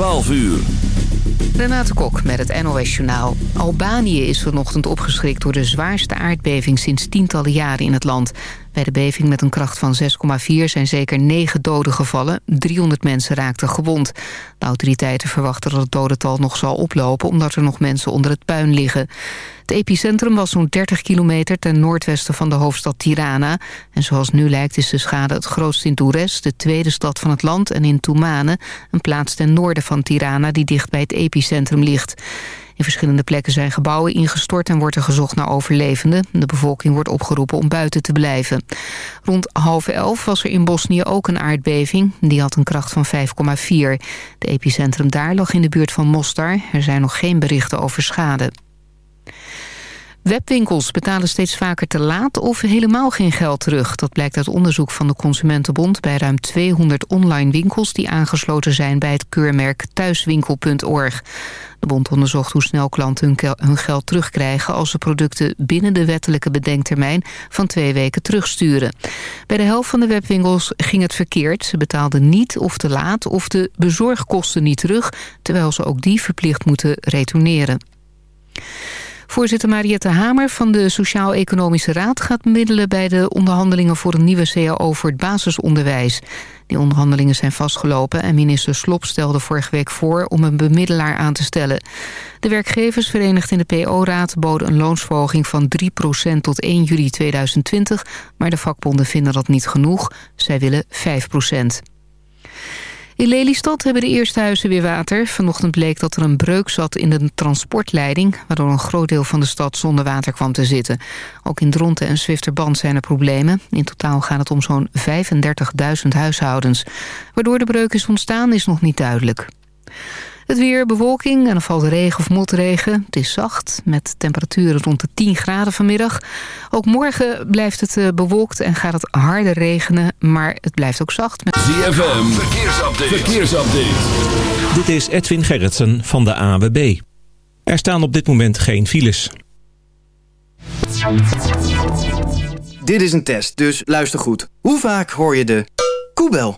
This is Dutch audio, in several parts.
12 uur. Renate Kok met het NOS Journaal. Albanië is vanochtend opgeschrikt door de zwaarste aardbeving sinds tientallen jaren in het land. Bij de beving met een kracht van 6,4 zijn zeker 9 doden gevallen. 300 mensen raakten gewond. De autoriteiten verwachten dat het dodental nog zal oplopen... omdat er nog mensen onder het puin liggen. Het epicentrum was zo'n 30 kilometer ten noordwesten van de hoofdstad Tirana. En zoals nu lijkt is de schade het grootst in Toures, de tweede stad van het land... en in Toumane, een plaats ten noorden van Tirana die dicht bij het epicentrum ligt. In verschillende plekken zijn gebouwen ingestort en wordt er gezocht naar overlevenden. De bevolking wordt opgeroepen om buiten te blijven. Rond half elf was er in Bosnië ook een aardbeving. Die had een kracht van 5,4. De epicentrum daar lag in de buurt van Mostar. Er zijn nog geen berichten over schade. Webwinkels betalen steeds vaker te laat of helemaal geen geld terug. Dat blijkt uit onderzoek van de Consumentenbond... bij ruim 200 online winkels die aangesloten zijn... bij het keurmerk thuiswinkel.org. De bond onderzocht hoe snel klanten hun geld terugkrijgen... als ze producten binnen de wettelijke bedenktermijn van twee weken terugsturen. Bij de helft van de webwinkels ging het verkeerd. Ze betaalden niet of te laat of de bezorgkosten niet terug... terwijl ze ook die verplicht moeten retourneren. Voorzitter Mariette Hamer van de Sociaal-Economische Raad... gaat middelen bij de onderhandelingen voor een nieuwe CAO voor het basisonderwijs. Die onderhandelingen zijn vastgelopen en minister Slop stelde vorige week voor... om een bemiddelaar aan te stellen. De werkgevers verenigd in de PO-raad boden een loonsverhoging van 3% tot 1 juli 2020... maar de vakbonden vinden dat niet genoeg. Zij willen 5 in Lelystad hebben de eerste huizen weer water. Vanochtend bleek dat er een breuk zat in de transportleiding... waardoor een groot deel van de stad zonder water kwam te zitten. Ook in Dronten en Zwifterband zijn er problemen. In totaal gaat het om zo'n 35.000 huishoudens. Waardoor de breuk is ontstaan is nog niet duidelijk. Het weer, bewolking en dan valt regen of motregen. Het is zacht, met temperaturen rond de 10 graden vanmiddag. Ook morgen blijft het eh, bewolkt en gaat het harder regenen. Maar het blijft ook zacht. Met... ZFM, verkeersupdate. verkeersupdate. Dit is Edwin Gerritsen van de AWB. Er staan op dit moment geen files. Dit is een test, dus luister goed. Hoe vaak hoor je de koebel?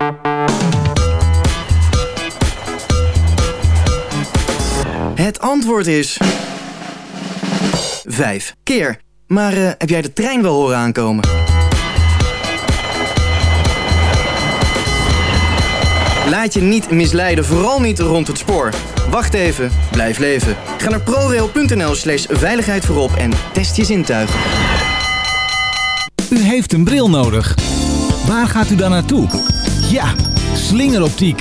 Het antwoord is... Vijf keer. Maar uh, heb jij de trein wel horen aankomen? Laat je niet misleiden, vooral niet rond het spoor. Wacht even, blijf leven. Ga naar prorail.nl slash veiligheid voorop en test je zintuigen. U heeft een bril nodig. Waar gaat u dan naartoe? Ja, slingeroptiek.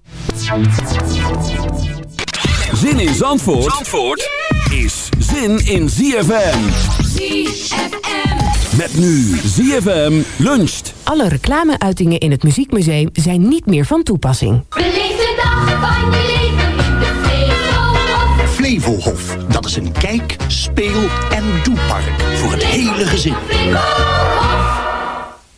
Zin in Zandvoort, Zandvoort is zin in ZFM. ZFM. Met nu ZFM luncht. Alle reclameuitingen in het Muziekmuseum zijn niet meer van toepassing. Beleef de dag van je leven in de Flevohof. Flevohof, dat is een kijk, speel en doepark voor het hele gezin.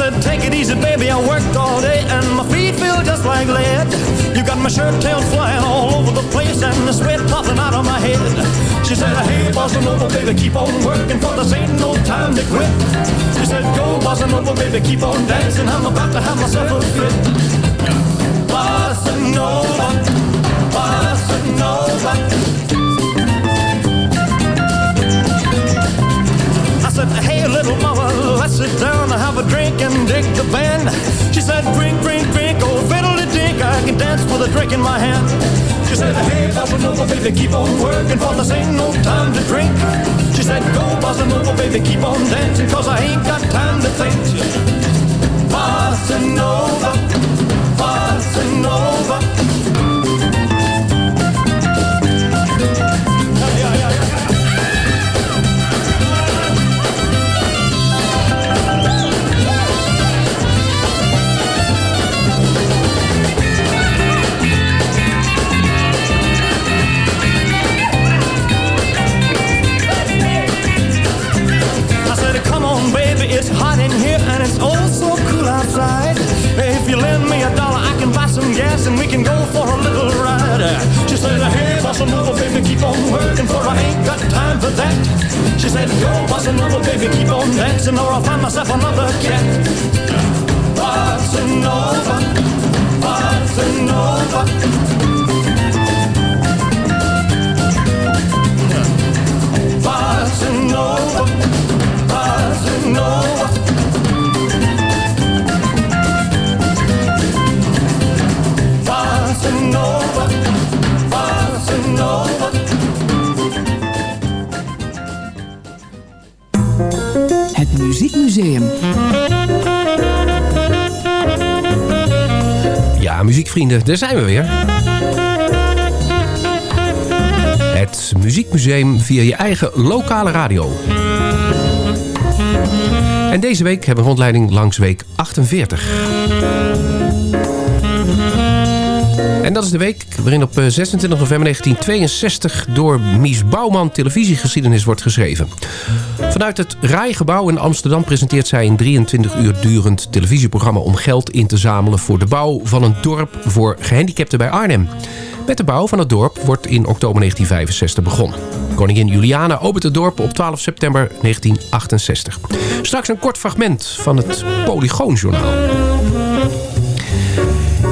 said, take it easy, baby. I worked all day and my feet feel just like lead. You got my shirt tails flying all over the place and the sweat popping out of my head. She said, hey, bossa nova, baby, keep on working for this ain't no time to quit. She said, go, bossing over, baby, keep on dancing. I'm about to have myself a fit. Bossa nova, bossa nova. Sit down and have a drink and dig the band. She said, drink, drink, drink, oh, fiddle dink, I can dance with a drink in my hand. She said, hey, bossa nova, baby, keep on working, for this ain't no time to drink. She said, go, bossa nova, baby, keep on dancing, cause I ain't got time to think. Bossa nova, bossa nova. If you lend me a dollar, I can buy some gas and we can go for a little ride. She said, hey, bossa nova, baby, keep on working for I ain't got time for that. She said, go, bossa nova, baby, keep on dancing or I'll find myself another cat. Bossa nova, bossa nova. Muziekvrienden, daar zijn we weer. Het Muziekmuseum via je eigen lokale radio. En deze week hebben we rondleiding langs week 48. En dat is de week waarin op eh, 26 november 1962 door Mies Bouwman televisiegeschiedenis wordt geschreven. Vanuit het Rijgebouw in Amsterdam presenteert zij een 23 uur durend televisieprogramma om geld in te zamelen voor de bouw van een dorp voor gehandicapten bij Arnhem. Met de bouw van het dorp wordt in oktober 1965 begonnen. Koningin Juliana opent het dorp op 12 september 1968. Straks een kort fragment van het Polygoonjournaal.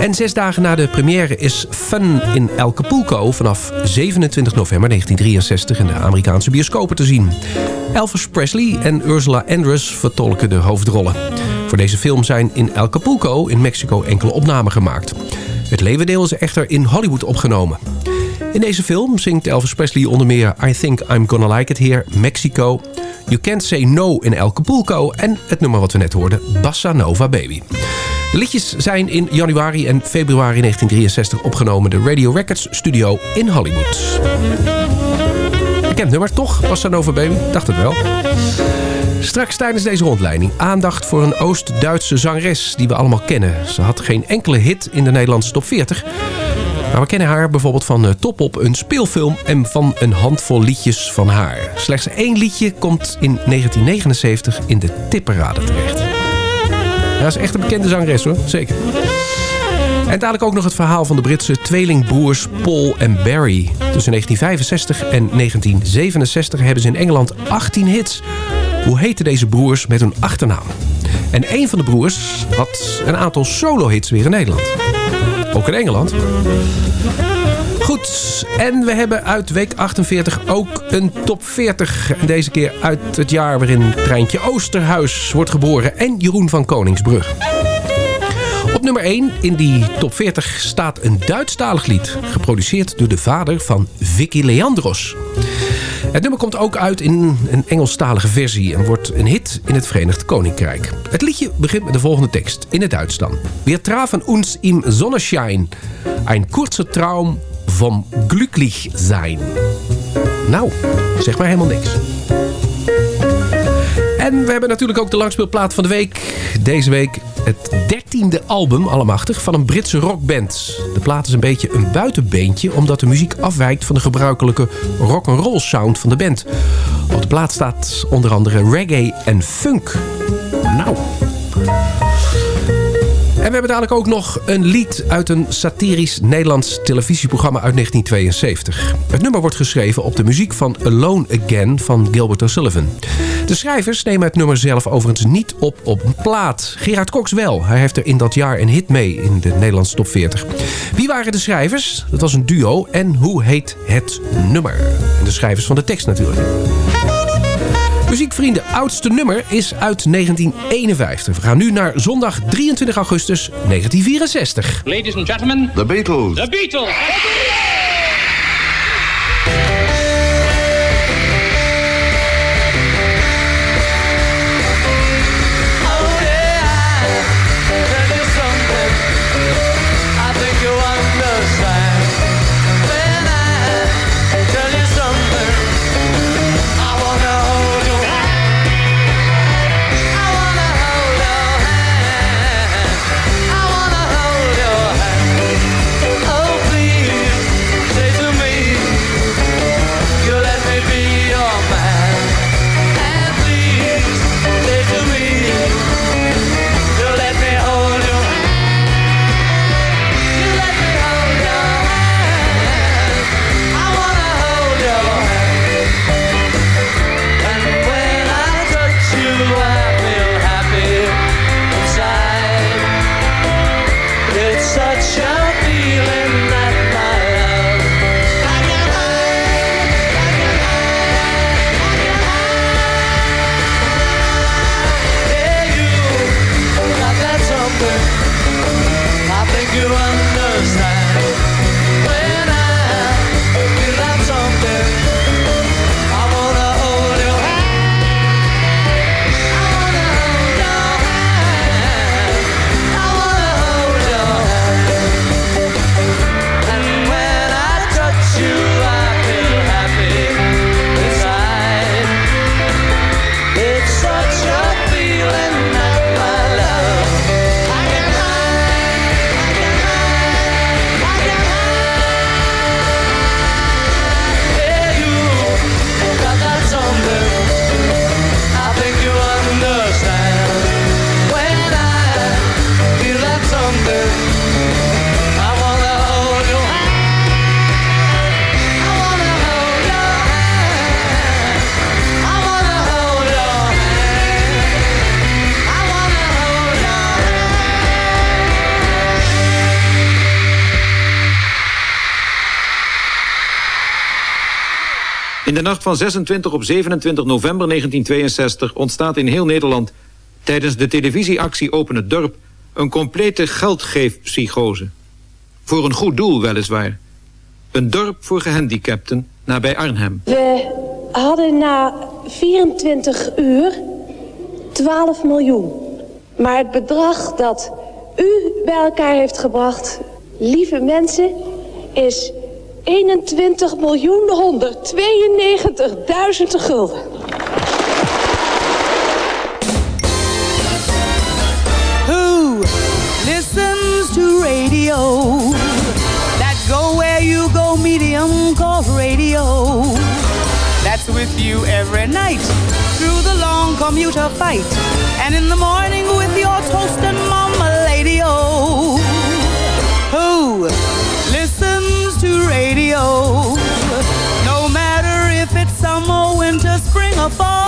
En zes dagen na de première is Fun in El Capulco vanaf 27 november 1963 in de Amerikaanse bioscopen te zien. Elvis Presley en Ursula Andress vertolken de hoofdrollen. Voor deze film zijn in El Capulco in Mexico enkele opnamen gemaakt. Het levendeel is echter in Hollywood opgenomen. In deze film zingt Elvis Presley onder meer I Think I'm Gonna Like It Here, Mexico... You Can't Say No in El Capulco en het nummer wat we net hoorden, Bossa Nova Baby. De liedjes zijn in januari en februari 1963 opgenomen... de Radio Records studio in Hollywood. Bekend nummer, toch? Bossa Nova Baby? Dacht het wel. Straks tijdens deze rondleiding aandacht voor een Oost-Duitse zangeres die we allemaal kennen. Ze had geen enkele hit in de Nederlandse top 40... Maar we kennen haar bijvoorbeeld van eh, Top Op, een speelfilm... en van een handvol liedjes van haar. Slechts één liedje komt in 1979 in de tipperade terecht. Ja, is echt een bekende zangeres hoor, zeker. En dadelijk ook nog het verhaal van de Britse tweelingbroers Paul en Barry. Tussen 1965 en 1967 hebben ze in Engeland 18 hits. Hoe heten deze broers met hun achternaam? En een van de broers had een aantal solo-hits weer in Nederland. Ook in Engeland. Goed, en we hebben uit week 48 ook een top 40. En deze keer uit het jaar waarin Treintje Oosterhuis wordt geboren en Jeroen van Koningsbrug. Op nummer 1 in die top 40 staat een Duitsstalig lied. Geproduceerd door de vader van Vicky Leandros. Het nummer komt ook uit in een Engelstalige versie... en wordt een hit in het Verenigd Koninkrijk. Het liedje begint met de volgende tekst, in het Duits dan. Wir trafen uns im Sonnenschein. Ein kurzer Traum vom glücklich sein. Nou, zeg maar helemaal niks. En we hebben natuurlijk ook de langspeelplaat van de week. Deze week het dertiende album, allemachtig, van een Britse rockband. De plaat is een beetje een buitenbeentje... omdat de muziek afwijkt van de gebruikelijke rock'n'roll sound van de band. Op de plaat staat onder andere reggae en funk. Nou... En we hebben dadelijk ook nog een lied uit een satirisch Nederlands televisieprogramma uit 1972. Het nummer wordt geschreven op de muziek van Alone Again van Gilbert O'Sullivan. De schrijvers nemen het nummer zelf overigens niet op op een plaat. Gerard Cox wel. Hij heeft er in dat jaar een hit mee in de Nederlandse top 40. Wie waren de schrijvers? Dat was een duo. En hoe heet het nummer? De schrijvers van de tekst natuurlijk. Muziekvrienden, oudste nummer is uit 1951. We gaan nu naar zondag 23 augustus 1964. Ladies and gentlemen, The Beatles. the Beatles. It's de nacht van 26 op 27 november 1962 ontstaat in heel Nederland... tijdens de televisieactie Open het Dorp... een complete geldgeefpsychose. Voor een goed doel weliswaar. Een dorp voor gehandicapten nabij Arnhem. We hadden na 24 uur 12 miljoen. Maar het bedrag dat u bij elkaar heeft gebracht, lieve mensen, is 21 miljoen 192.000 gulden. Who listens to radio? That go where you go medium called radio. That's with you every night through the long commuter fight. And in the morning with your toast and mama lady oh. Who winter, spring,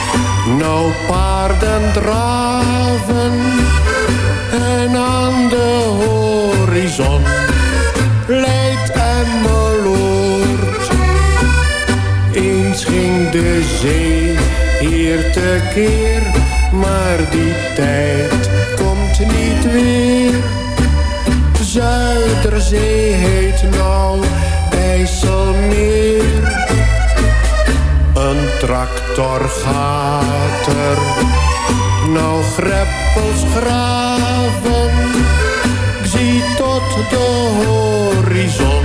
nou paarden draven en aan de horizon leidt Emmeloord. Eens ging de zee hier tekeer, maar die tijd komt niet weer. Zuiderzee heet nou IJsselmeer. Een tractor gaat er nou greppels graven. Ik zie tot de horizon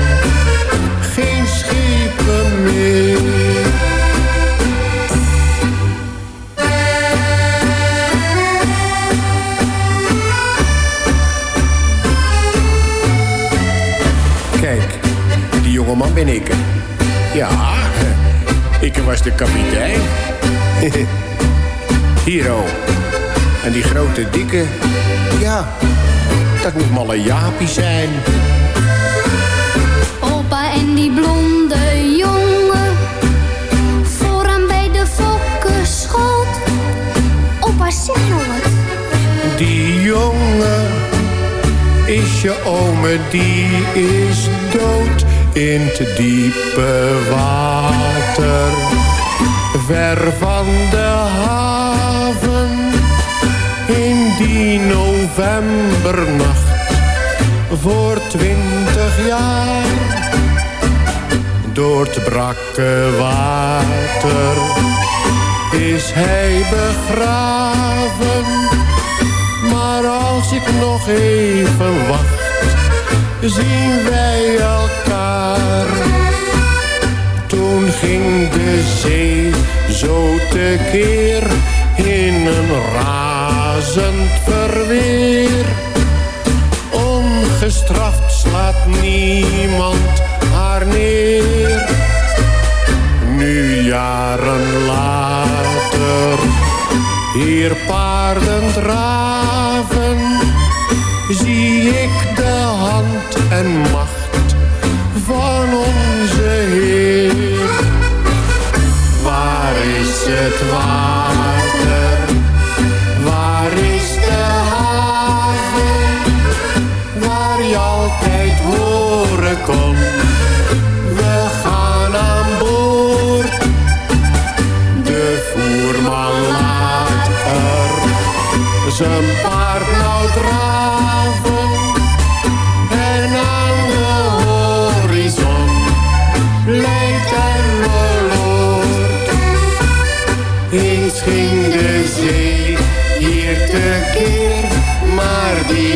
geen schepen meer. Kijk, die jongeman ben ik. Ja, ik was de kapitein. Hier oh. En die grote dikke, ja, dat moet malle Jaapie zijn. Opa en die blonde jongen. Vooraan bij de fokkenschoot. Opa, zeg nou wat. Die jongen is je ome, die is dood in te diepe water. Ver van de haven, in die novembernacht, voor twintig jaar. Door het brakke water is hij begraven. Maar als ik nog even wacht, zien wij elkaar. Toen ging de zee zo tekeer in een razend verweer. Ongestraft slaat niemand haar neer. Nu jaren later, hier paarden draven,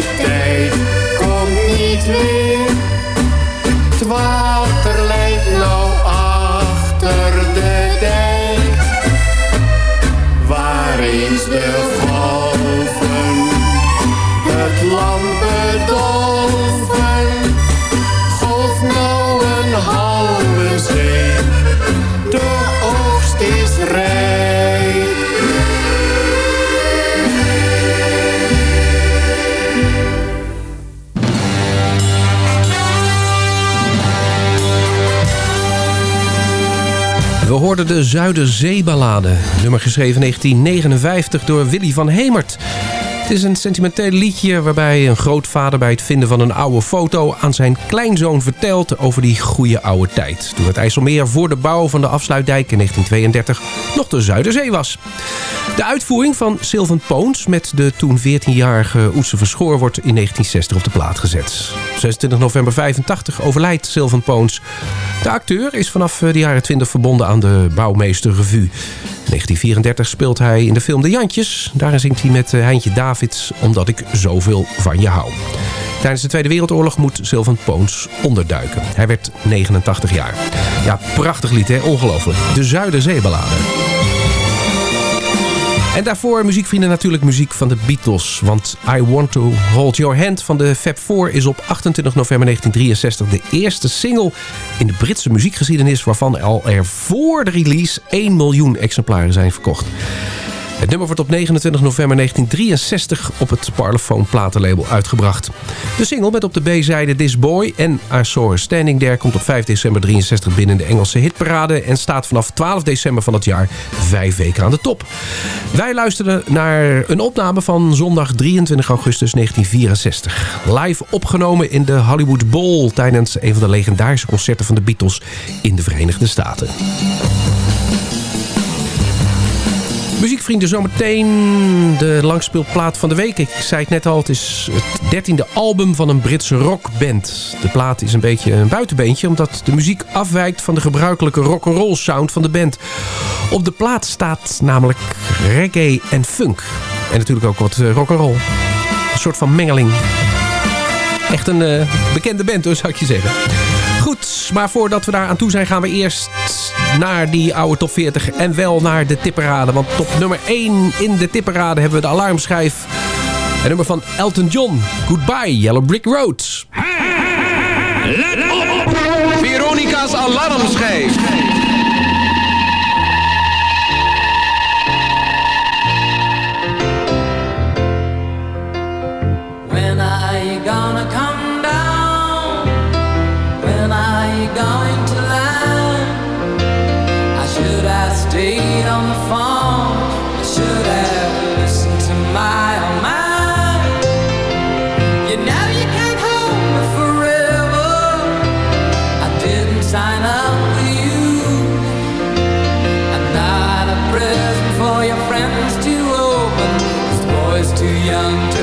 die tijd komt niet weer. De Zuiderzeeballade. Nummer geschreven in 1959 door Willy van Hemert. Het is een sentimenteel liedje waarbij een grootvader bij het vinden van een oude foto aan zijn kleinzoon vertelt over die goede oude tijd. Toen het IJsselmeer voor de bouw van de afsluitdijk in 1932 nog de Zuiderzee was. De uitvoering van Sylvan Poons met de toen 14-jarige Oetse Verschoor wordt in 1960 op de plaat gezet. 26 november 85 overlijdt Sylvan Poons. De acteur is vanaf eh, de jaren 20 verbonden aan de Bouwmeester Revue. In 1934 speelt hij in de film De Jantjes. Daarin zingt hij met eh, Heintje Davids Omdat ik zoveel van je hou. Tijdens de Tweede Wereldoorlog moet Sylvan Poons onderduiken. Hij werd 89 jaar. Ja, prachtig lied hè, ongelooflijk. De Zuiderzeeballade. En daarvoor muziekvrienden natuurlijk muziek van de Beatles. Want I Want To Hold Your Hand van de Fab Four is op 28 november 1963 de eerste single in de Britse muziekgeschiedenis... waarvan al er voor de release 1 miljoen exemplaren zijn verkocht. Het nummer wordt op 29 november 1963 op het Parlophone platenlabel uitgebracht. De single met op de B-zijde This Boy en I Standing There... komt op 5 december 63 binnen de Engelse hitparade... en staat vanaf 12 december van het jaar vijf weken aan de top. Wij luisteren naar een opname van zondag 23 augustus 1964. Live opgenomen in de Hollywood Bowl... tijdens een van de legendarische concerten van de Beatles in de Verenigde Staten. Muziekvrienden, zometeen de langspeelplaat van de week. Ik zei het net al, het is het dertiende album van een Britse rockband. De plaat is een beetje een buitenbeentje... omdat de muziek afwijkt van de gebruikelijke rock'n'roll sound van de band. Op de plaat staat namelijk reggae en funk. En natuurlijk ook wat eh, rock'n'roll. Een soort van mengeling. Echt een uh, bekende band, zou ik je zeggen. Maar voordat we daar aan toe zijn gaan we eerst naar die oude top 40 en wel naar de tipperade. Want top nummer 1 in de tipperade hebben we de alarmschijf. Een nummer van Elton John. Goodbye Yellow Brick Road. Let op! Veronica's alarmschijf. your friends too open. This boy's too young to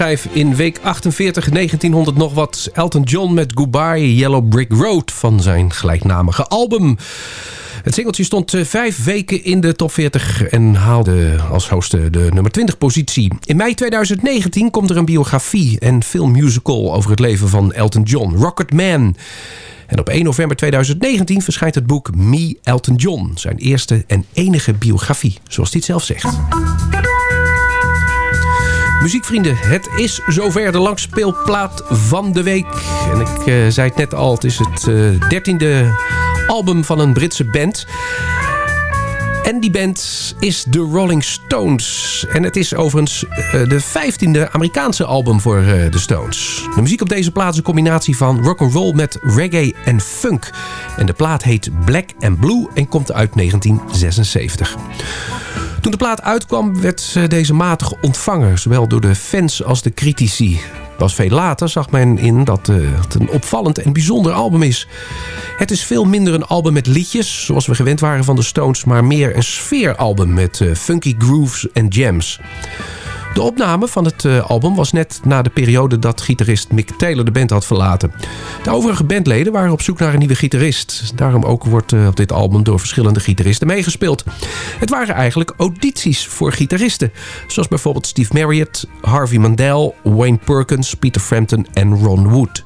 alarmschijf in week 48 1900 nog wat. Elton John met Goodbye Yellow Brick Road van zijn gelijknamige album. Het singeltje stond eh, vijf weken in de top 40 en haalde als hoogste de nummer 20 positie. In mei 2019 komt er een biografie en filmmusical over het leven van Elton John, Rocket Man. En op 1 november 2019 verschijnt het boek Me Elton John. Zijn eerste en enige biografie, zoals hij het zelf zegt. Muziekvrienden, het is zover de langspeelplaat van de week. En ik uh, zei het net al, het is het uh, dertiende album van een Britse band. En die band is The Rolling Stones. En het is overigens uh, de vijftiende Amerikaanse album voor uh, de Stones. De muziek op deze plaat is een combinatie van rock'n'roll met reggae en funk. En de plaat heet Black and Blue en komt uit 1976. Toen de plaat uitkwam werd deze matig ontvangen. Zowel door de fans als de critici. Pas veel later zag men in dat het een opvallend en bijzonder album is. Het is veel minder een album met liedjes, zoals we gewend waren van de Stones... maar meer een sfeeralbum met uh, funky grooves en jams. De opname van het uh, album was net na de periode dat gitarist Mick Taylor de band had verlaten. De overige bandleden waren op zoek naar een nieuwe gitarist. Daarom ook wordt uh, op dit album door verschillende gitaristen meegespeeld. Het waren eigenlijk audities voor gitaristen. Zoals bijvoorbeeld Steve Marriott, Harvey Mandel, Wayne Perkins, Peter Frampton en Ron Wood.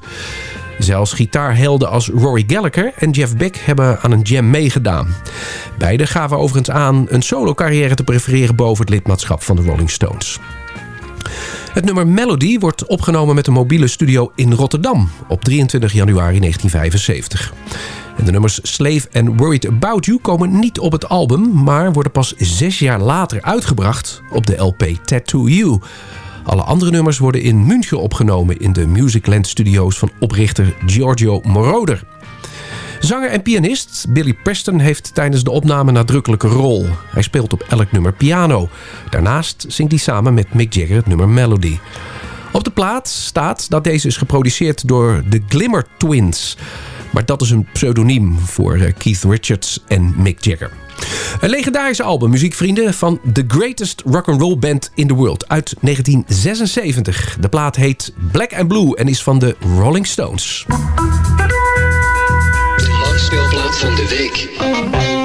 Zelfs gitaarhelden als Rory Gallagher en Jeff Beck hebben aan een jam meegedaan. Beiden gaven overigens aan een solo-carrière te prefereren boven het lidmaatschap van de Rolling Stones. Het nummer Melody wordt opgenomen met een mobiele studio in Rotterdam op 23 januari 1975. En de nummers Slave en Worried About You komen niet op het album... maar worden pas zes jaar later uitgebracht op de LP Tattoo You... Alle andere nummers worden in München opgenomen in de Musicland Studios van oprichter Giorgio Moroder. Zanger en pianist Billy Preston heeft tijdens de opname nadrukkelijke rol. Hij speelt op elk nummer piano. Daarnaast zingt hij samen met Mick Jagger het nummer Melody. Op de plaat staat dat deze is geproduceerd door de Glimmer Twins. Maar dat is een pseudoniem voor Keith Richards en Mick Jagger. Een legendarische album, muziekvrienden, van The Greatest Rock'n'Roll Band in the World uit 1976. De plaat heet Black and Blue en is van de Rolling Stones. Van de week.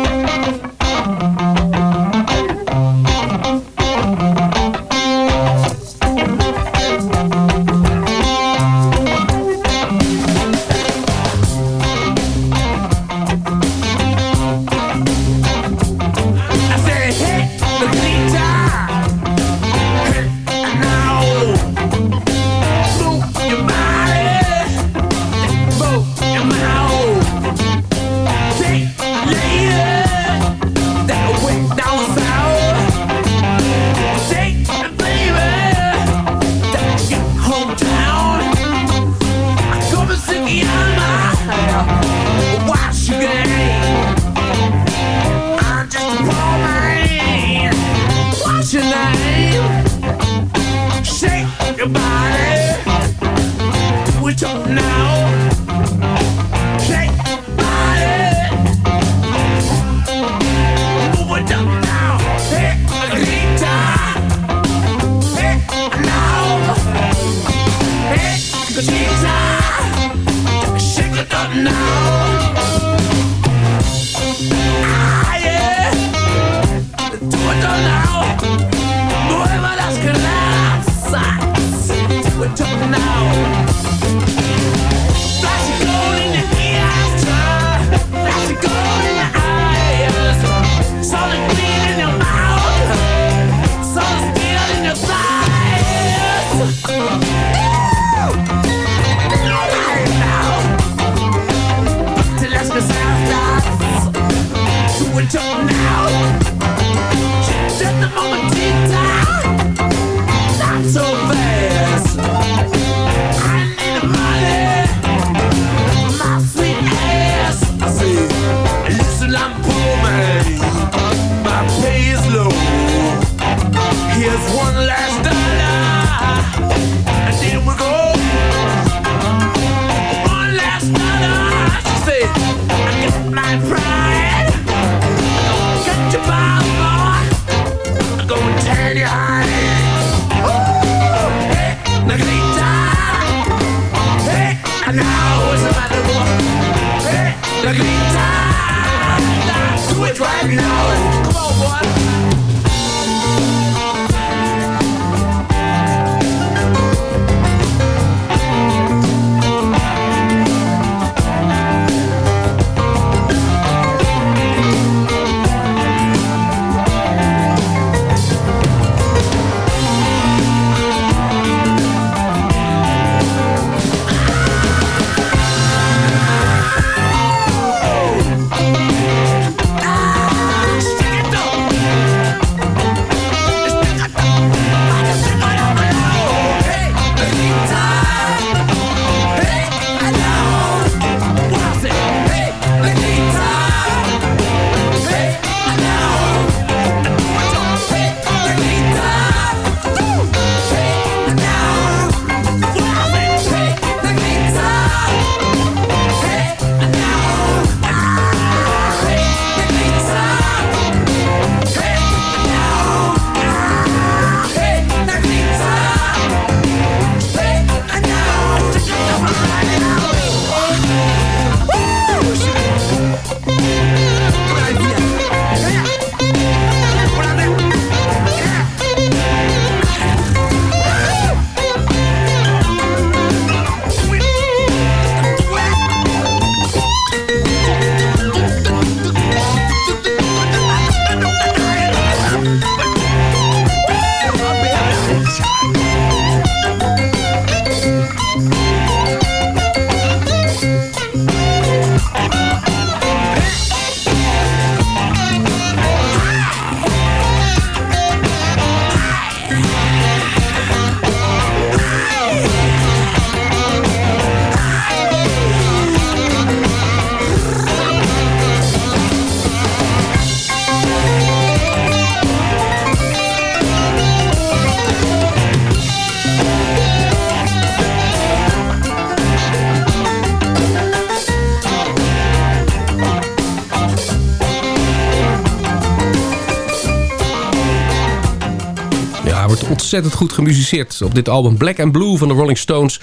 Ontzettend goed gemusiceerd op dit album Black and Blue van de Rolling Stones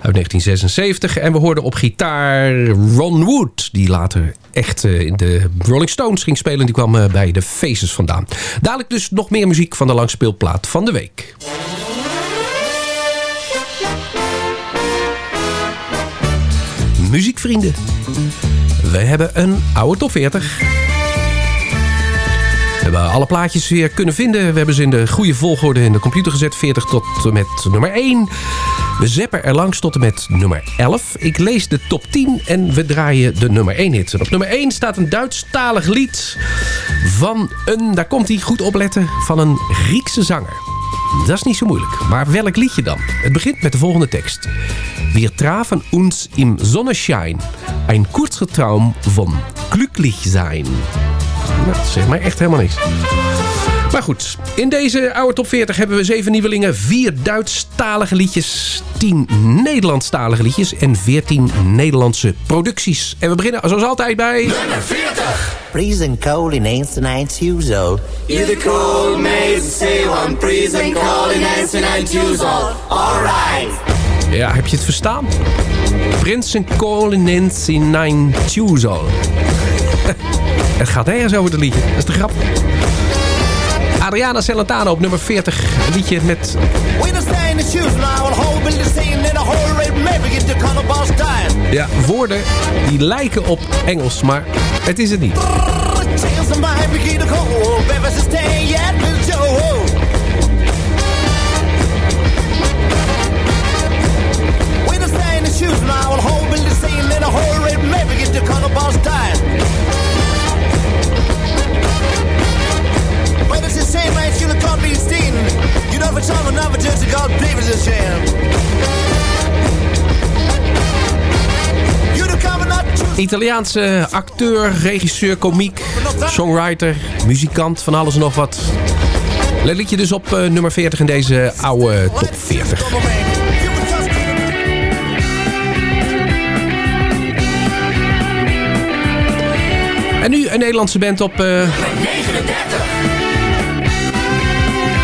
uit 1976. En we hoorden op gitaar Ron Wood, die later echt eh, in de Rolling Stones ging spelen. Die kwam eh, bij de Faces vandaan. Dadelijk dus nog meer muziek van de langspeelplaat van de week. Muziekvrienden, we hebben een oude top 40. We hebben alle plaatjes weer kunnen vinden. We hebben ze in de goede volgorde in de computer gezet. 40 tot en met nummer 1. We zeppen er langs tot en met nummer 11. Ik lees de top 10 en we draaien de nummer 1 hit. Op nummer 1 staat een Duitsstalig lied van een, daar komt hij goed opletten, van een Griekse zanger. Dat is niet zo moeilijk. Maar welk liedje dan? Het begint met de volgende tekst. Wir trafen uns im Sonnenschein. Ein kurzer Traum von glücklich sein. Nou, dat zegt mij echt helemaal niks. Maar goed, in deze oude top 40 hebben we zeven nieuwelingen, vier Duitsstalige liedjes, 10 Nederlandstalige liedjes en 14 Nederlandse producties. En we beginnen zoals altijd bij... Nummer 40. Freezing cold in ancient night Tuesday. You the cold maze say one freezing cold in ancient and Tuesday. Alright. Ja, heb je het verstaan? Prinsen Colinens in Nine Tuesday. Het gaat ergens over het liedje. Dat is de grap. Adriana Celentano op nummer 40. Een liedje met ja, woorden die lijken op Engels, maar het is het niet. Shoes now in a rate maybe get the color boss dying. The same man, you can't be seen. You know, for time another just a God, believe it's a shame. Italiaanse acteur, regisseur, komiek, songwriter, muzikant, van alles en nog wat. Let liedje dus op eh, nummer 40 in deze oude top 40. En nu een Nederlandse band op... eh,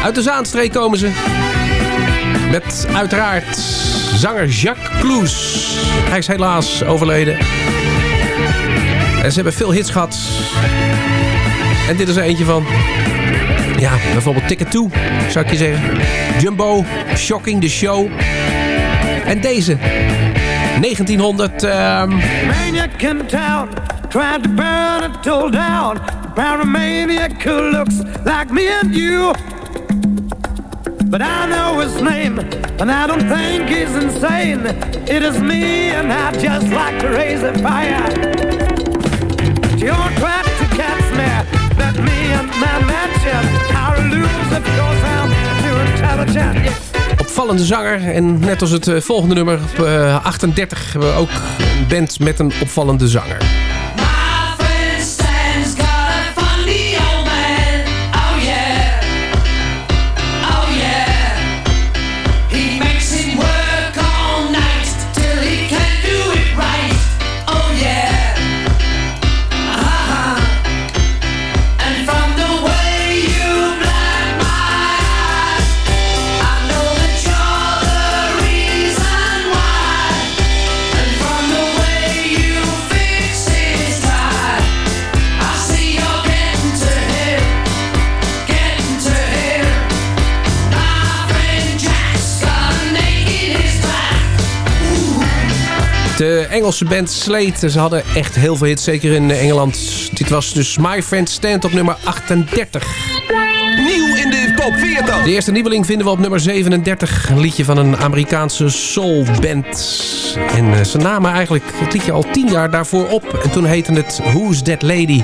uit de Zaanstreek komen ze. Met uiteraard zanger Jacques Kloes. Hij is helaas overleden. En ze hebben veel hits gehad. En dit is er eentje van. Ja, bijvoorbeeld Ticket 2, zou ik je zeggen. Jumbo, Shocking the Show. En deze. 1900... ehm, Maniac in town, tried to burn it all down. Paramaniac who looks like me and you. But I know his name, and I don't think he's insane. It is me, and I just like to raise a fire. You're trying to catch me, that me and my matchup. I'll lose if goes I'm too intelligent. Yeah. opvallende zanger. En net als het eh, volgende nummer op eh, 38 hebben we ook een band met een opvallende zanger. Engelse band Slate, ze hadden echt heel veel hits, zeker in Engeland. Dit was dus My Friend Stand op nummer 38. Nieuw in de top 40. De eerste nieuweling vinden we op nummer 37. Een liedje van een Amerikaanse soulband. En eh, ze namen eigenlijk het liedje al tien jaar daarvoor op. En toen heette het Who's That Lady?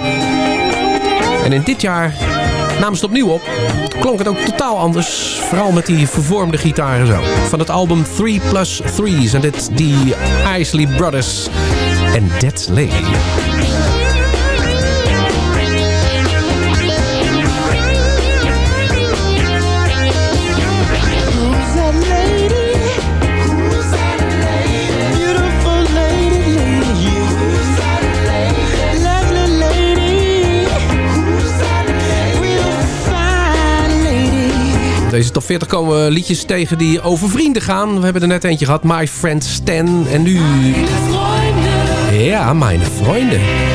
En in dit jaar namen ze het opnieuw op. Klonk het ook totaal anders. Vooral met die vervormde gitaren zo. Van het album 3 plus 3 zijn dit die Isley Brothers en That Lady. Deze top 40 komen we liedjes tegen die over vrienden gaan. We hebben er net eentje gehad, My Friend Stan. En nu... Ja, mijn vrienden.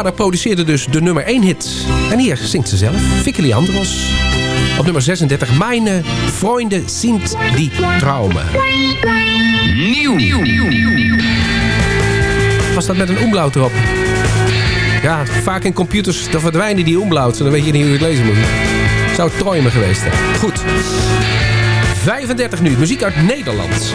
Vader produceerde dus de nummer 1 hit. En hier zingt ze zelf, Vicky Leandros. Op nummer 36, Meine Freunde sind die Traumen. Nieuw. Was dat met een omlaut erop? Ja, vaak in computers dan verdwijnen die omlauts. En dan weet je niet hoe je het lezen moet. Zou Träumen geweest zijn. Goed. 35 nu, muziek uit Nederland.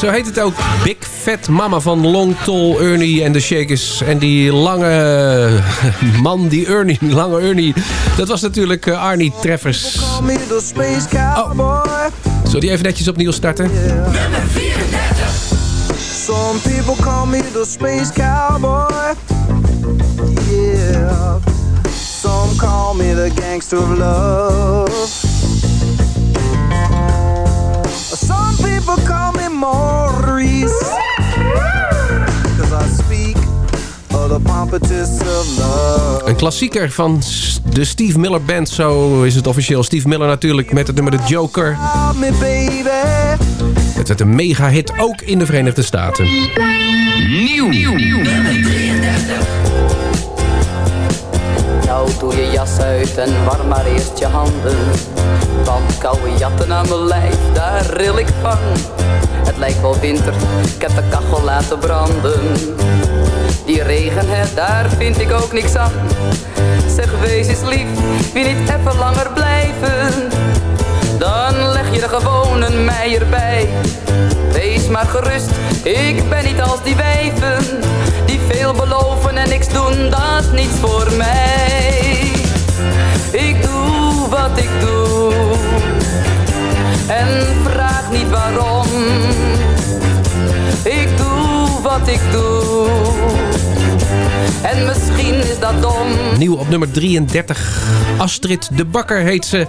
Zo heet het ook. Big Fat Mama van Long Tall Ernie en de Shakers. En die lange man, die Ernie, lange Ernie. Dat was natuurlijk eh, Arnie Treffers. Oh. Zullen we die even netjes opnieuw starten? Some people call me the space cowboy. Yeah. Some call me the gangster of love. Some people call me Maurice. Cause I speak of the of love. Een klassieker van de Steve Miller Band, zo is het officieel. Steve Miller natuurlijk met het nummer The Joker. Het werd een mega hit ook in de Verenigde Staten. Nieuw. Nieuw. Nou doe je jas uit en warm maar eerst je handen. Want koude jatten aan mijn lijf, daar ril ik van. Lijkt wel winter, ik heb de kachel laten branden. Die regen, hè, daar vind ik ook niks aan. Zeg, wees eens lief, wie niet even langer blijven? Dan leg je er gewoon een meier bij. Wees maar gerust, ik ben niet als die wijven. Die veel beloven en niks doen, dat niets voor mij. Ik doe wat ik doe. En vraag niet waarom. Ik doe wat ik doe. En misschien is dat dom. Nieuw op nummer 33. Astrid de Bakker heet ze.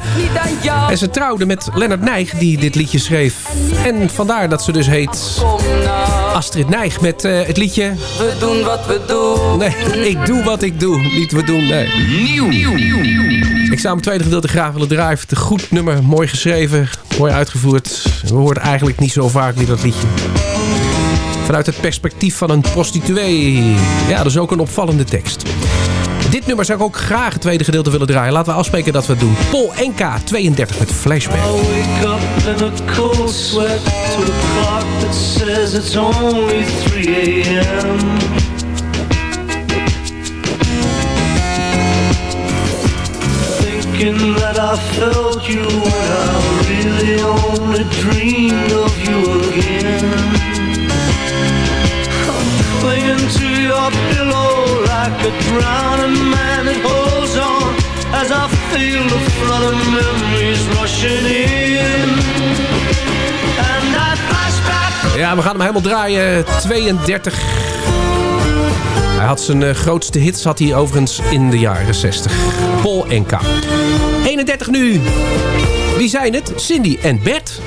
En ze trouwde met Lennart Nijg die dit liedje schreef. En vandaar dat ze dus heet Kom nou, Astrid Nijg met eh, het liedje... we doen wat we doen. Nee, ik doe wat ik doe. Niet we doen, nee. Nieuw. Ik zou mijn tweede gedeelte graag willen draaien. Het goed nummer, mooi geschreven, mooi uitgevoerd. We horen eigenlijk niet zo vaak niet dat liedje. Vanuit het perspectief van een prostituee. Ja, dat is ook een opvallende tekst. Dit nummer zou ik ook graag het tweede gedeelte willen draaien. Laten we afspreken dat we het doen. Paul NK 32 met Flashback. I wake up in a cold sweat to a clock that says it's only 3 a.m. Thinking that I felt you when I really only dreamed of you again. I'm clinging to your pillow like a drowning man that holds on as I feel the flood of memories rushing in. And I flashback. Ja, we gaan hem helemaal draaien. 32. Hij had zijn eh, grootste hits had hij overigens in de jaren 60. Paul NK. 31 nu. Wie zijn het? Cindy en Bert.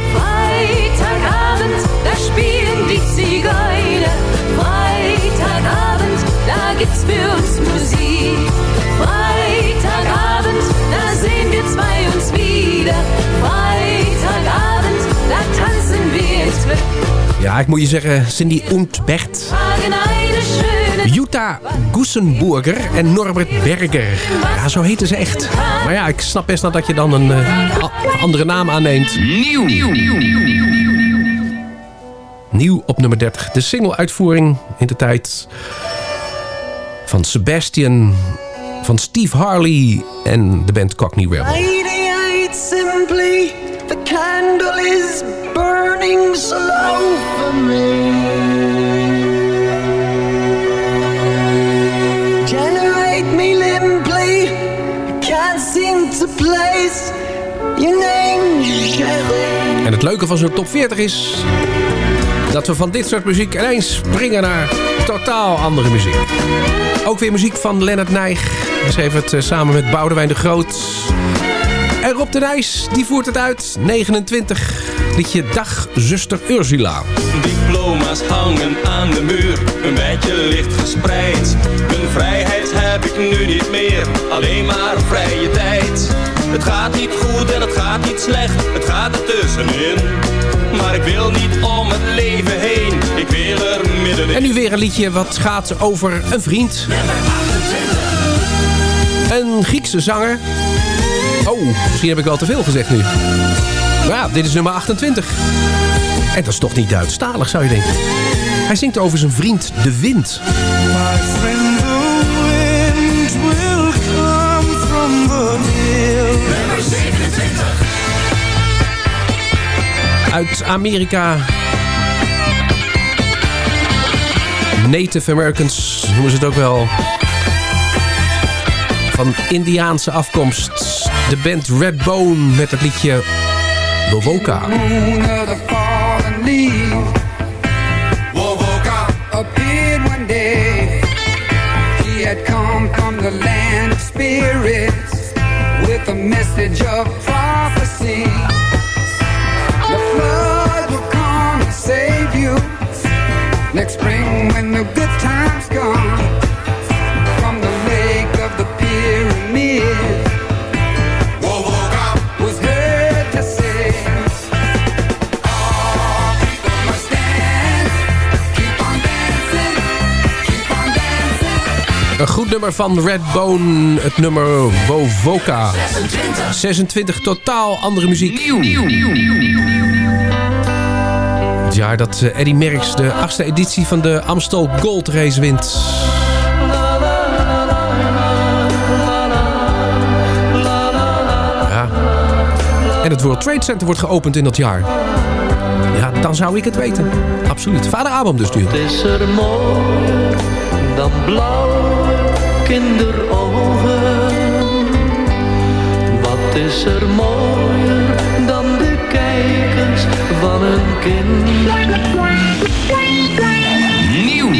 Da gibt's für uns Musik. Freitagabend, da sehen wir zwei uns wieder. Freitagabend, da tanzen wir ins Glück. Ja, ik moet je zeggen, Cindy und Bert. Tragen eine schöne Jutta Gussenburger en Norbert Berger. Ja, zo heten ze echt. Maar ja, ik snap best wel dat je dan een eh, a- andere naam aanneemt. Nieuw. Nieuw op nummer 30. De single-uitvoering in de tijd van Sebastian, van Steve Harley en de band Cockney Rebel. 88 simply, the candle is burning slow for me. Generate me limply, can't seem to place your name. En het leuke van zo'n top 40 is dat we van dit soort muziek ineens springen naar totaal andere muziek. Ook weer muziek van Lennart Nijg. Hij schreef het eh, samen met Boudewijn de Groot. En Rob de Nijs, die voert het uit. 29, liedje Dag Zuster Ursula. Diploma's hangen aan de muur, een beetje licht gespreid. Mijn vrijheid heb ik nu niet meer, alleen maar vrije tijd. Het gaat niet goed en het gaat niet slecht, het gaat er tussenin. Maar ik wil niet om het leven heen, ik wil er middenin. En nu weer een liedje wat gaat over een vriend. Een Griekse zanger. Oh, misschien heb ik wel te veel gezegd nu. Maar ja, dit is nummer 28. En dat is toch niet Duitsstalig, zou je denken. Hij zingt over zijn vriend De Wind. My friend, Uit Amerika. Native Americans noemen ze het ook wel. Van Indiaanse afkomst. De band Redbone met het liedje. Wovoka come from the land spirits with a message of. Nummer van Redbone, het nummer Wovoka. 26 totaal andere muziek. Het jaar dat eh, Eddy Merckx de achtste editie van de Amstel Gold Race wint. Ja. En het World Trade Center wordt geopend in dat jaar. Ja, dan zou ik het weten. Absoluut. Vader Abraham dus nu. Wat is er mooier dan blauwe kinderogen? Wat is er mooier dan de kijkers van een kind? Nieuw.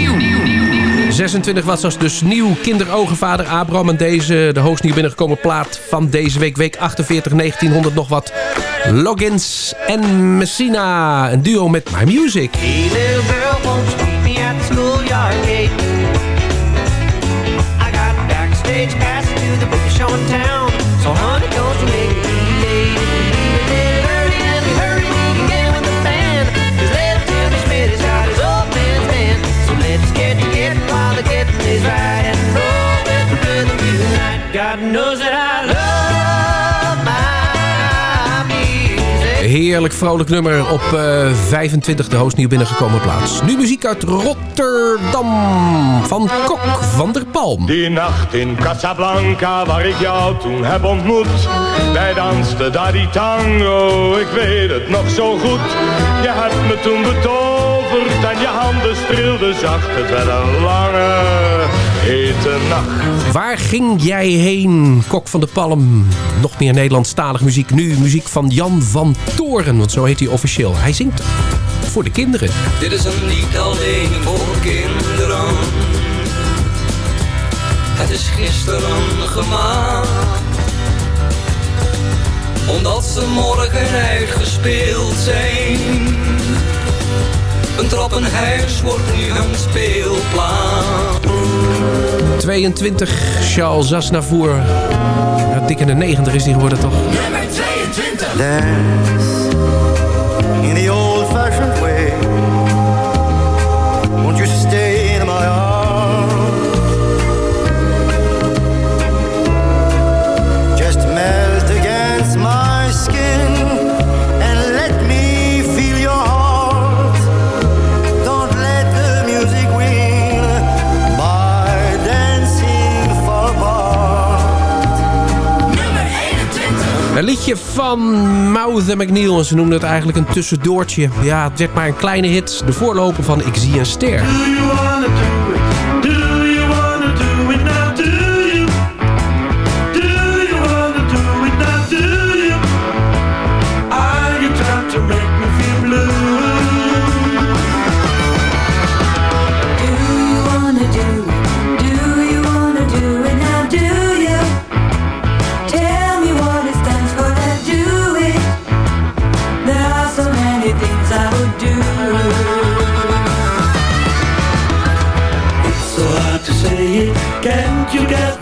26 was als dus nieuw kinderogenvader Abraham. En deze, de hoogst nieuw binnengekomen plaat van deze week. Week 48, 1900 nog wat. Logins en Messina. Een duo met My Music. Hey backstage pass to the book show in town. So honey, don't you make me late. Early and we hurry, we with the band. has got his old man's. So let's get together while right and roll with the rhythm tonight. God knows that I Heerlijk vrolijk nummer op eh, 25, de hoogst nieuw binnengekomen plaats. Nu muziek uit Rotterdam van Kok van der Palm. Die nacht in Casablanca, waar ik jou toen heb ontmoet. Wij dansten daar die tango, ik weet het nog zo goed. Je hebt me toen betoverd en je handen streelden zacht. Het werd een lange, hete nacht. Waar ging jij heen, Kok van der Palm? Nog meer Nederlandstalige muziek. Nu muziek van Jan van Toren, want zo heet hij officieel. Hij zingt voor de kinderen. Dit is een lied alleen voor kinderen. Het is gisteren gemaakt. Omdat ze morgen uitgespeeld zijn. Een trappenhuis wordt nu een speelplaats. 22, Charles Aznavour. Ja, dik in de 90 is hij geworden, toch? Nummer 22. Dance in the old-fashioned way. 21. Een liedje van Mouth McNeil. En ze noemden het eigenlijk een tussendoortje. Ja, het werd maar een kleine hit. De voorloper van Ik zie een ster.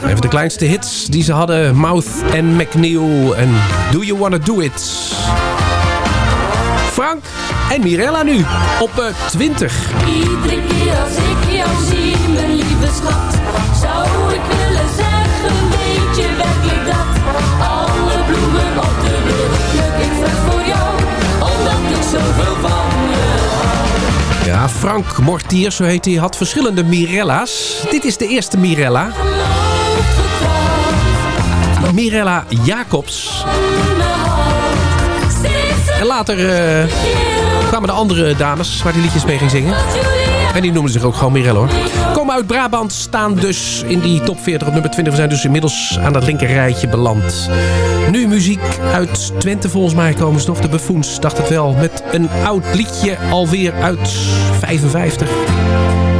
Even de kleinste hits die ze hadden. Mouth en McNeil. En Do You Wanna Do It. Frank en Mirella nu. Op eh, 20. Iedere keer als ik jou zie, mijn lieve schat, Frank Mortier, zo heet hij, had verschillende Mirella's. Dit is de eerste Mirella. Mirella Jacobs. En later eh, kwamen de andere dames waar die liedjes mee ging zingen. En die noemden zich ook gewoon Mirella hoor. Komen uit Brabant, staan dus in die top 40 op nummer 20. We zijn dus inmiddels aan dat linker rijtje beland. Nu muziek uit Twente volgens mij komen ze nog. De Buffoons, dacht het wel. Met een oud liedje alweer uit 55.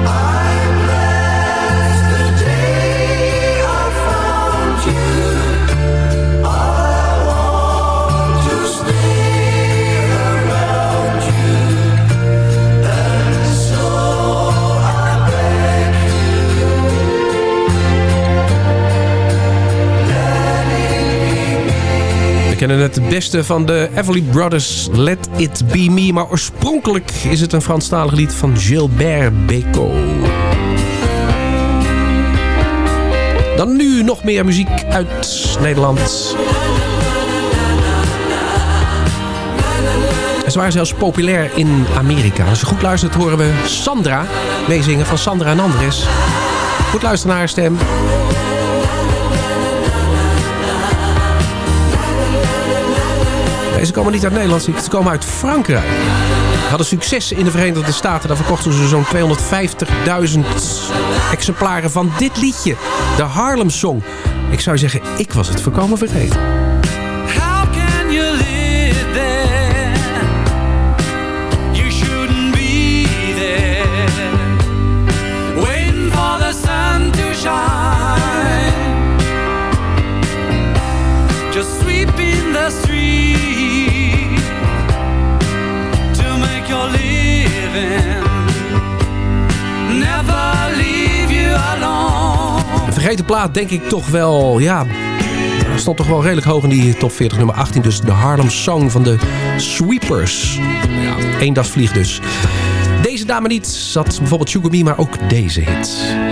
Kennen het beste van de Everly Brothers, Let It Be Me. Maar oorspronkelijk is het een Franstalig lied van Gilbert Bécaud. Dan nu nog meer muziek uit Nederland. Ze waren zelfs populair in Amerika. Als je goed luistert horen we Sandra meezingen van Sandra en Andres. Goed luisteren naar haar stem. Ze komen niet uit Nederland, ze komen uit Frankrijk. Ze hadden succes in de Verenigde Staten. Daar verkochten ze zo'n 250.000 exemplaren van dit liedje. De Harlem Song. Ik zou zeggen, ik was het voorkomen vergeten. Vergeten plaat denk ik toch wel, ja... Stond toch wel redelijk hoog in die top 40 nummer 18. Dus de Harlem Song van de Sweepers. Ja, eendagsvlieg dus. Deze dame niet. Zat bijvoorbeeld Sugar Me, maar ook deze hit.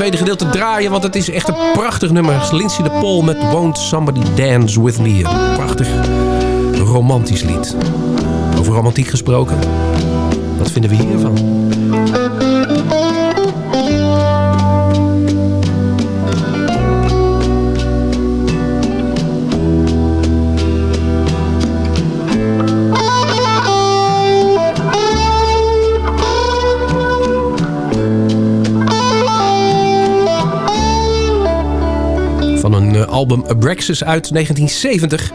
Tweede gedeelte draaien, want het is echt een prachtig nummer. Lindsay de Paul met Won't Somebody Dance With Me. Een prachtig romantisch lied. Over romantiek gesproken. Wat vinden we hiervan? Album Abraxas uit 1970.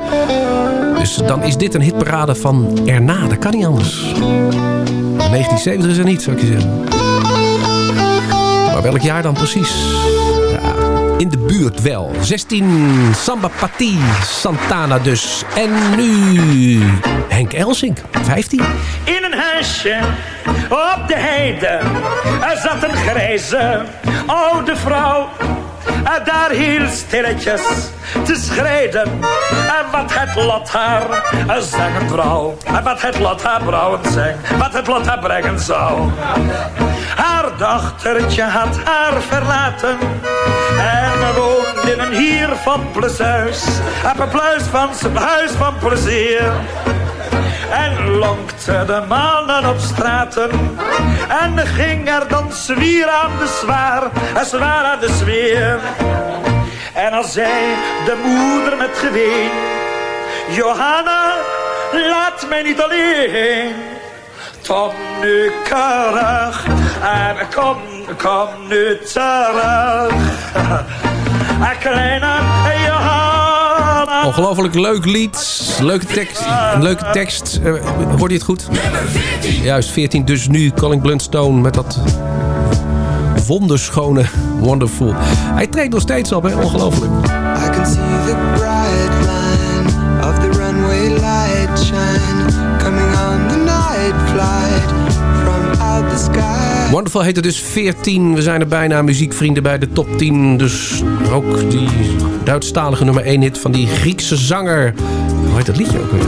Dus dan is dit een hitparade van erna. Dat kan niet anders. 1970 is er niet, zou ik je zeggen. Maar welk jaar dan precies? Ja, in de buurt wel. 16, Samba Pati, Santana dus. En nu Henk Elsink, 15. In een huisje op de heide zat een grijze oude vrouw. En daar heel stilletjes te schrijden. En wat het lot haar zeggen trouw. En wat het lot haar brouwen zeng. Wat het lot haar brengen zou. Haar dochtertje had haar verlaten. En woonde in een hier van plezuis. Op een pluis van zijn huis van plezier. En lonkte de mannen op straten. En ging er dan zwier aan de zwaar. En zwaar aan de sfeer. En als zei de moeder met geween. Johanna, laat mij niet alleen. Kom nu keurig. En kom, kom nu terug. En kleine. Ongelooflijk leuk lied. Leuke tekst. Leuke tekst. Hoort je het goed? Juist, 14. Dus nu Colin Bluntstone met dat wonderschone Wonderful. Hij treedt nog steeds op, hè? Ongelooflijk. I can see the bright line of the runway light shine coming on the night flight from out the sky. Wonderful heet het dus 14. We zijn er bijna muziekvrienden bij de top 10. Dus ook die Duitsstalige nummer 1 hit van die Griekse zanger. Hoe heet dat liedje ook weer?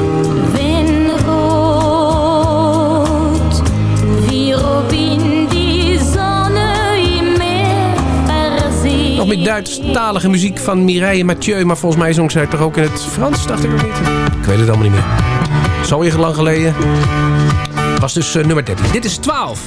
Nog meer Duitsstalige muziek van Mireille Mathieu. Maar volgens mij zong zij toch ook in het Frans, dacht ik ook niet. Ik weet het allemaal niet meer. Zo lang geleden. Was dus uh, nummer 13. Dit is 12.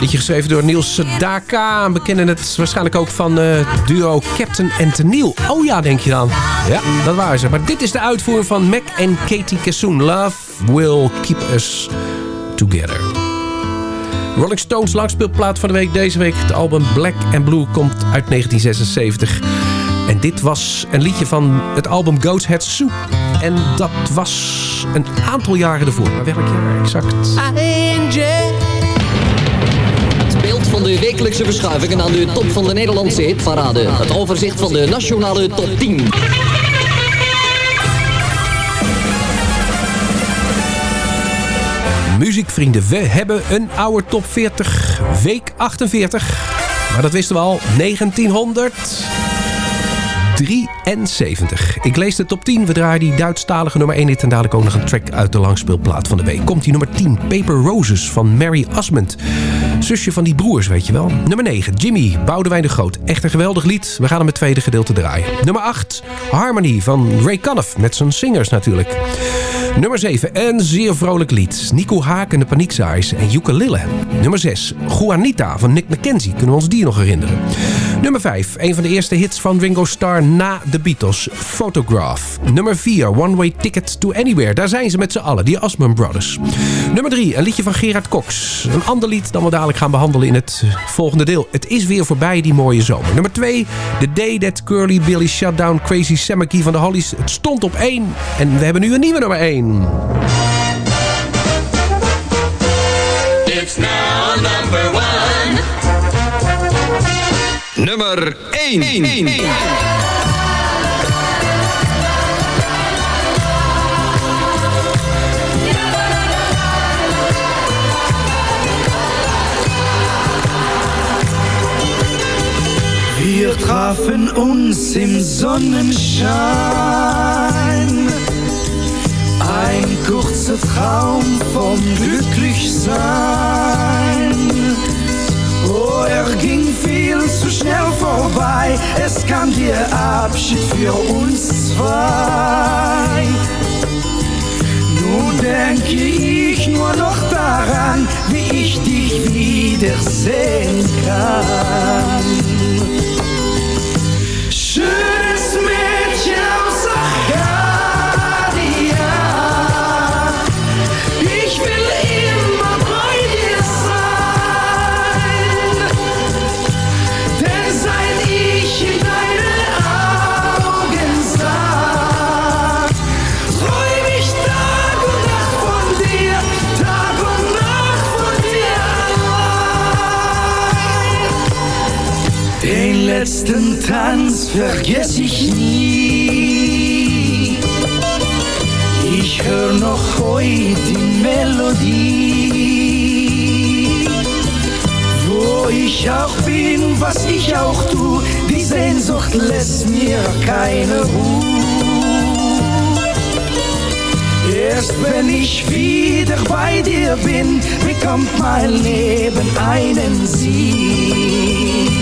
Liedje geschreven door Niels Sedaka. We kennen het waarschijnlijk ook van uh, duo Captain en Tennille. Oh ja, denk je dan. Ja, dat waren ze. Maar dit is de uitvoering van Mac en Katie Kassoon. Love will keep us together. Rolling Stones langspeelplaat van de week deze week. Het album Black and Blue komt uit 1976. En dit was een liedje van het album Goat's Head Soup. En dat was een aantal jaren ervoor. Maar welk jaar exact? Het beeld van de wekelijkse verschuivingen aan de top van de Nederlandse hitparade. Het overzicht van de nationale top 10. Muziekvrienden, we hebben een oude top 40, week 48. Maar dat wisten we al, 1973. Ik lees de top 10, we draaien die Duitsstalige nummer 1 hit... en dadelijk ook nog een track uit de langspeelplaat van de week. Komt die nummer 10, Paper Roses van Mary Asmund. Zusje van die broers, weet je wel. Nummer 9, Jimmy, Boudewijn de Groot. Echt een geweldig lied. We gaan hem het tweede gedeelte draaien. Nummer 8, Harmony van Ray Conniff. Met zijn singers natuurlijk. Nummer 7, een zeer vrolijk lied. Nico Haak en de Paniekzaaiers en Ukulele. Nummer 6, Juanita van Nick McKenzie. Kunnen we ons die nog herinneren? Nummer 5, een van de eerste hits van Ringo Starr na de Beatles. Photograph. Nummer 4, One Way Ticket to Anywhere. Daar zijn ze met z'n allen, die Osmond Brothers. Nummer 3, een liedje van Gerard Cox. Een ander lied dan we dadelijk gaan behandelen in het volgende deel. Het is weer voorbij, die mooie zomer. Nummer 2, The Day That Curly Billy Shut Down Crazy Sam McGee van de Hollies. Het stond op 1 en we hebben nu een nieuwe nummer 1. It's now number one. Nummer 1. Wir trafen uns im Sonnenschein. Ein kurzer Traum vom Glücklichsein. Er ging viel zu schnell vorbei. Es kam der Abschied für uns zwei. Nun denke ich nur noch daran, wie ich dich wiedersehen kann. Letzten Tanz vergess ich nie. Ich hör noch heute die Melodie. Wo ich auch bin, was ich auch tu, die Sehnsucht lässt mir keine Ruhe. Erst wenn ich wieder bei dir bin, bekommt mein Leben einen Sinn.